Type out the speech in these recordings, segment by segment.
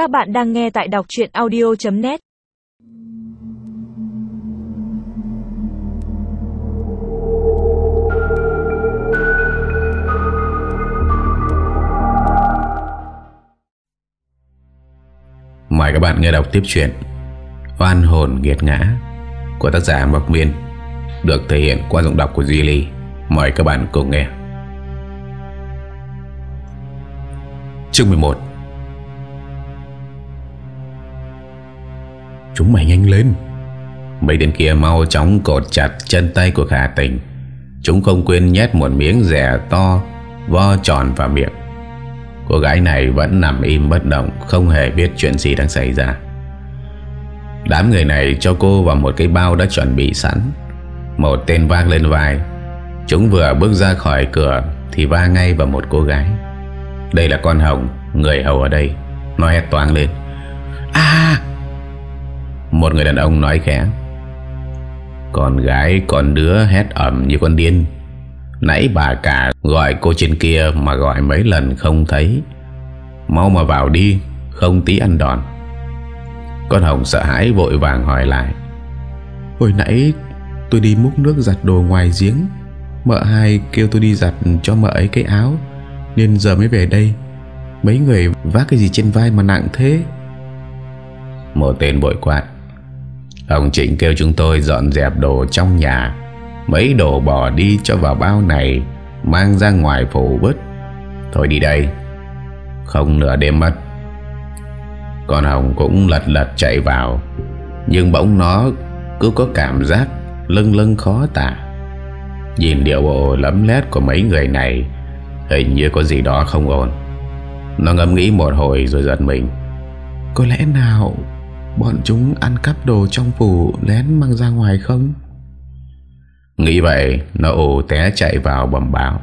Các bạn đang nghe tại đọc chuyện audio.net Mời các bạn nghe đọc tiếp chuyện Oan hồn nghiệt ngã Của tác giả Mộc Miên, Được thể hiện qua giọng đọc của Duy Ly. Mời các bạn cùng nghe. Chương 11 Chúng mày nhanh lên. Mấy tên kia mau chóng cột chặt chân tay của Khả Tình. Chúng không quên nhét một miếng rẻ to Vo tròn vào miệng. Cô gái này vẫn nằm im bất động, Không hề biết chuyện gì đang xảy ra. Đám người này cho cô vào một cái bao đã chuẩn bị sẵn. Một tên vác lên vai. Chúng vừa bước ra khỏi cửa Thì va ngay vào một cô gái. Đây là con Hồng, Người hầu ở đây. Nó hét toang lên. À một người đàn ông nói khẽ. Con gái con đứa hét ẩm như con điên. Nãy bà cả gọi cô trên kia Mà gọi mấy lần không thấy. Mau mà vào đi Không tí ăn đòn. Con Hồng sợ hãi vội vàng hỏi lại. Hồi nãy tôi đi múc nước giặt đồ ngoài giếng. Mợ hai kêu tôi đi giặt cho mợ ấy cái áo Nên giờ mới về đây. Mấy người vác cái gì trên vai mà nặng thế? Một tên bội quát Ông Trịnh kêu chúng tôi dọn dẹp đồ trong nhà. Mấy đồ bỏ đi cho vào bao này, Mang ra ngoài phủ bứt Thôi đi đây. Không nửa đêm mất. Con Hồng cũng lật lật chạy vào. Nhưng bỗng nó cứ có cảm giác lưng lưng khó tả. Nhìn điệu bộ lấm lét của mấy người này, Hình như có gì đó không ổn. Nó ngâm nghĩ một hồi rồi giật mình. Có lẽ nào Bọn chúng ăn cắp đồ trong phủ Lén mang ra ngoài không? Nghĩ vậy Nó ồ té chạy vào bầm báo.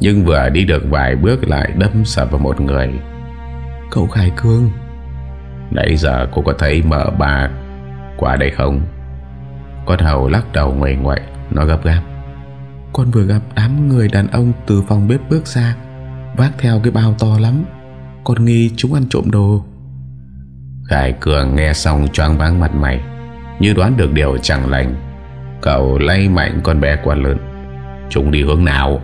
Nhưng vừa đi được vài bước lại đâm sập vào một người. Cậu Khải Cương. Nãy giờ cô có thấy mợ bà Qua đây không? Con hầu lắc đầu ngoài ngoại Nó gấp gáp. Con vừa gặp đám người đàn ông từ phòng bếp bước ra Vác theo cái bao to lắm. Con nghi chúng ăn trộm đồ Khải Cường nghe xong choáng váng mặt mày, Như đoán được điều chẳng lành. Cậu lay mạnh con bé qua lớn Chúng đi hướng nào?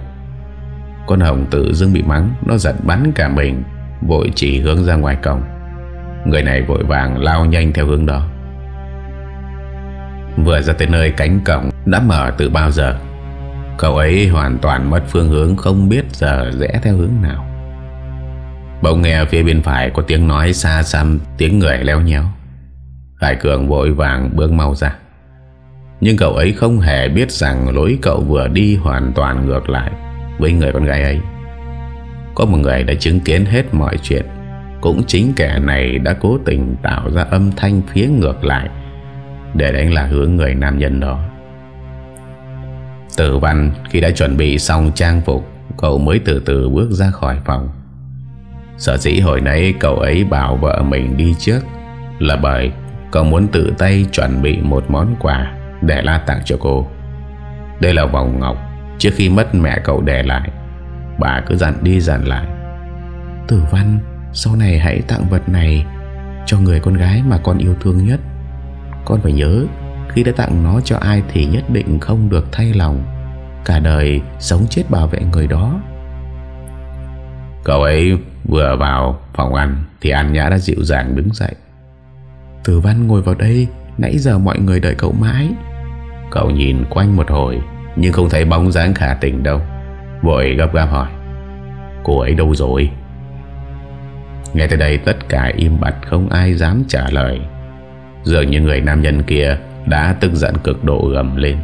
Con Hồng tự dưng bị mắng, Nó giật bắn cả mình, Vội chỉ hướng ra ngoài cổng. Người này vội vàng lao nhanh theo hướng đó. Vừa ra tới nơi cánh cổng, Đã mở từ bao giờ? Cậu ấy hoàn toàn mất phương hướng, Không biết giờ rẽ theo hướng nào. Bỗng nghe phía bên phải Có tiếng nói xa xăm, Tiếng người leo nhéo. Hải Cường vội vàng bước mau ra. Nhưng cậu ấy không hề biết rằng Lối cậu vừa đi hoàn toàn ngược lại Với người con gái ấy. Có một người đã chứng kiến hết mọi chuyện. Cũng chính kẻ này đã cố tình tạo ra âm thanh phía ngược lại Để đánh lạc hướng người nam nhân đó. Tử văn khi đã chuẩn bị xong trang phục, Cậu mới từ từ bước ra khỏi phòng. Sở dĩ hồi nãy cậu ấy bảo vợ mình đi trước Là bởi cậu muốn tự tay chuẩn bị một món quà Để la tặng cho cô. Đây là vòng ngọc, Trước khi mất mẹ cậu để lại, Bà cứ dặn đi dặn lại. Tử văn, Sau này hãy tặng vật này Cho người con gái mà con yêu thương nhất. Con phải nhớ, Khi đã tặng nó cho ai thì nhất định không được thay lòng. Cả đời sống chết bảo vệ người đó. Cậu ấy vừa vào phòng ăn Thì An Nhã đã dịu dàng đứng dậy. Tử văn ngồi vào đây, Nãy giờ mọi người đợi cậu mãi. Cậu nhìn quanh một hồi, Nhưng không thấy bóng dáng khả tình đâu. Vội gấp gáp hỏi, Cô ấy đâu rồi? Nghe tới đây tất cả im bặt, Không ai dám trả lời. Dường như người nam nhân kia Đã tức giận cực độ gầm lên.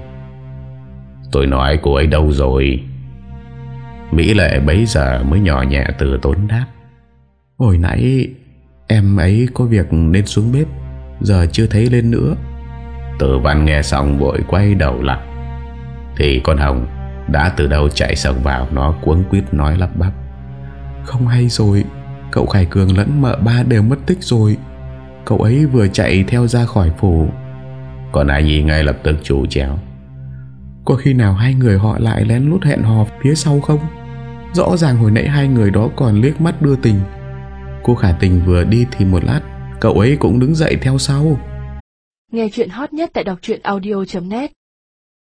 Tôi nói cô ấy đâu rồi? Mỹ lệ bấy giờ mới nhỏ nhẹ từ tốn đáp. Hồi nãy Em ấy có việc nên xuống bếp Giờ chưa thấy lên nữa. Tử văn nghe xong vội quay đầu lại. Thì con Hồng Đã từ đâu chạy sông vào Nó cuống quýt nói lắp bắp. Không hay rồi Cậu Khải Cường lẫn mợ ba đều mất tích rồi. Cậu ấy vừa chạy theo ra khỏi phủ. Còn ai nhi ngay lập tức chủ chéo. Có khi nào hai người họ lại lén lút hẹn hò phía sau không Rõ ràng hồi nãy hai người đó còn liếc mắt đưa tình. Cô khả tình vừa đi thì một lát, Cậu ấy cũng đứng dậy theo sau. Nghe chuyện hot nhất tại đọc audio.net